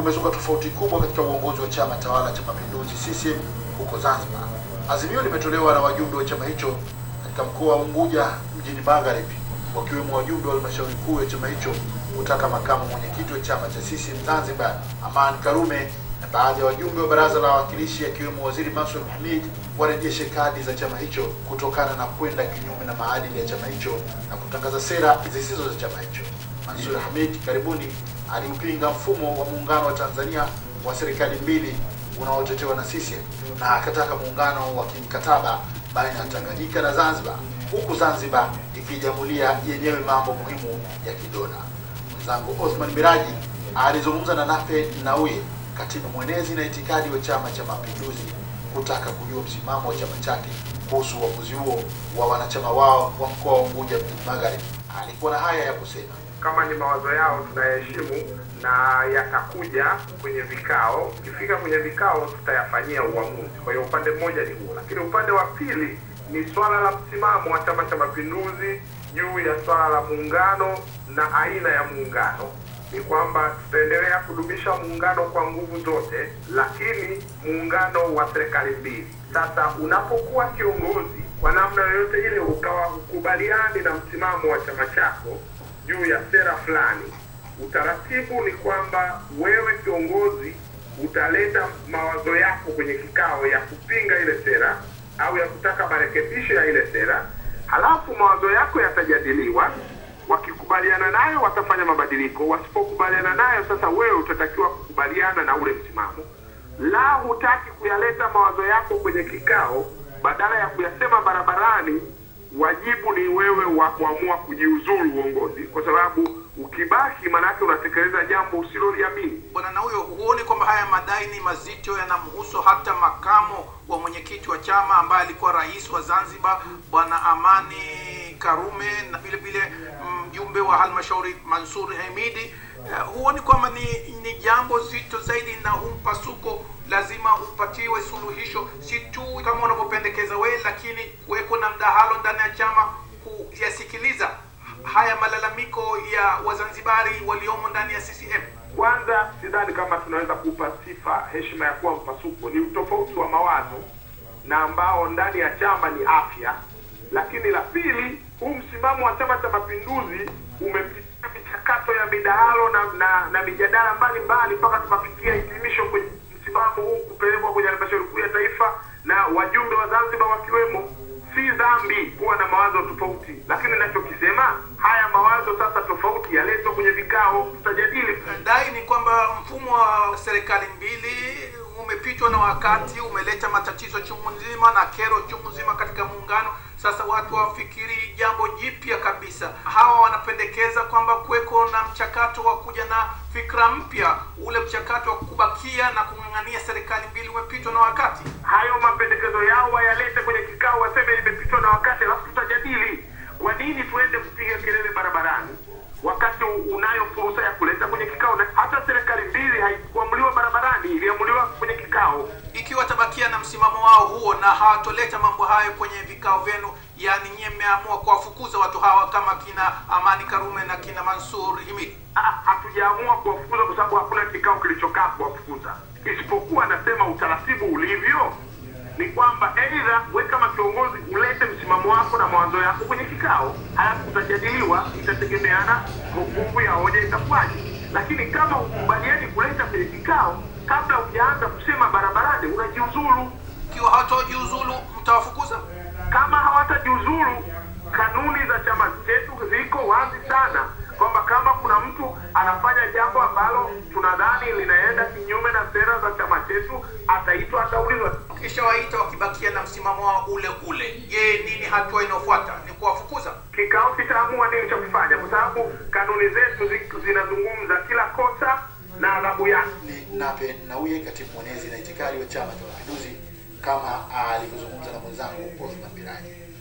kumezuka tofauti kubwa katika uongozi wa chama tawala cha Mapinduzi CCM huko Zanzibar. Azimio limetolewa na wajumbe wa chama hicho katika mkoa wa Unguja mjini Magharibi, wakiwemo wajumbe wa halmashauri kuu ya chama hicho kutaka makamu mwenyekiti wa chama cha CCM Zanzibar Aman Karume na baadhi ya wajumbe wa baraza la wawakilishi akiwemo waziri Mansur Hamid warejeshe kadi za chama hicho kutokana na kwenda kinyume na maadili ya chama hicho na kutangaza sera zisizo za chama hicho. Mansur Hamid karibuni aliupinga mfumo wa muungano wa Tanzania wa serikali mbili unaotetewa na CCM na akataka muungano wa kimkataba baina ya Tanganyika na Zanzibar, huku Zanzibar ikijamulia yenyewe mambo muhimu ya kidola. Mwenzangu Osman Miraji alizungumza na Nape Nnauye, katibu mwenezi na itikadi wa Chama cha Mapinduzi, kutaka kujua msimamo wa chama chake kuhusu uamuzi huo wa wanachama wao wa mkoa wa Unguja Magharibi. Alikuwa na haya ya kusema. Kama ni mawazo yao tunayaheshimu na yatakuja kwenye vikao. ukifika kwenye vikao, tutayafanyia uamuzi. Kwa hiyo upande mmoja ni huo, lakini upande wa pili ni swala la msimamo wa Chama cha Mapinduzi juu ya swala la muungano na aina ya muungano. Ni kwamba tutaendelea kudumisha muungano kwa nguvu zote, lakini muungano wa serikali mbili. Sasa unapokuwa kiongozi kwa namna yoyote ile ukawa hukubaliani na msimamo wa chama chako juu ya sera fulani, utaratibu ni kwamba wewe kiongozi utaleta mawazo yako kwenye kikao ya kupinga ile sera au ya kutaka marekebisho ya ile sera, halafu mawazo yako yatajadiliwa. Wakikubaliana nayo watafanya mabadiliko, wasipokubaliana nayo, sasa wewe utatakiwa kukubaliana na ule msimamo. La hutaki kuyaleta mawazo yako kwenye kikao, badala ya kuyasema barabarani, wajibu ni wewe wa kuamua kujiuzuru uongozi, kwa sababu ukibaki, maanake unatekeleza jambo usiloliamini. Bwana na huyo, huoni kwamba haya madai ni mazito, yanamhusu hata makamo wa mwenyekiti wa chama ambaye alikuwa rais wa Zanzibar Bwana Amani Karume na vile vile mjumbe wa halmashauri Mansur Hemidi? Uh, huoni kwamba ni, ni jambo zito zaidi na huu mpasuko lazima upatiwe suluhisho, si tu kama unavyopendekeza wewe, lakini kuweko na mdahalo ndani ya chama kuyasikiliza haya malalamiko ya Wazanzibari waliomo ndani ya CCM. Kwanza, sidhani kama tunaweza kupa sifa heshima ya kuwa mpasuko. Ni utofauti wa mawazo na ambao ndani ya chama ni afya. Lakini la pili, huu msimamo wa Chama cha Mapinduzi umepitia michakato ya midahalo na, na, na mijadala mbalimbali mpaka tukafikia hitimisho kwenye msimamo huu kupelekwa kwenye halmashauri kuu ya taifa na wajumbe wa Zanzibar wakiwemo. Si dhambi kuwa na mawazo tofauti, lakini ninachokisema haya mawazo sasa tofauti yaletwa kwenye vikao, tutajadili. Dai ni kwamba mfumo wa serikali mbili umepitwa na wakati, umeleta matatizo chungu nzima na kero chungu nzima katika muungano. Sasa watu wafikiri jambo jipya kabisa. Hawa wanapendekeza kwamba kuweko na mchakato wa kuja na fikra mpya. Ule mchakato wa kubakia na kung'ang'ania serikali mbili umepitwa na wakati. Hayo mapendekezo yao wayalete kwenye kikao, waseme imepitwa na wakati, alafu nini tuende kupiga kelele barabarani wakati unayo fursa ya kuleta kwenye kikao? Na hata serikali mbili haikuamuliwa barabarani, iliamuliwa kwenye kikao. Ikiwa tabakia na msimamo wao huo na hawatoleta mambo hayo kwenye vikao vyenu, yani nyie mmeamua kuwafukuza watu hawa kama kina Amani Karume na kina Mansur Himidi? Hatujaamua kuwafukuza kwa sababu hakuna kikao kilichokaa kuwafukuza, isipokuwa nasema utaratibu ulivyo ni kwamba aidha we kama kiongozi ulete msimamo wako na mawazo yako kwenye kikao, halafu utajadiliwa, itategemeana nguvu ya hoja itakuwaje. Lakini kama ukubaliani kuleta kwenye kikao, kabla hujaanza kusema barabarani, unajiuzulu. Ikiwa hawatajiuzulu, mtawafukuza. Kama hawatajiuzulu, kanuni za chama chetu ziko wazi sana mtu anafanya jambo ambalo tunadhani linaenda kinyume na sera za chama chetu, ataitwa, ataulizwa. Kisha waita wakibakia na msimamo wao ule ule, je, nini hatua inayofuata? Ni kuwafukuza? Kikao kitaamua nini cha kufanya, kwa sababu kanuni zetu zinazungumza kila kosa na adhabu yake. Ni Nape Nnauye, katibu mwenezi na itikadi wa Chama cha Mapinduzi, kama alivyozungumza na mwenzangu Othman Biraji.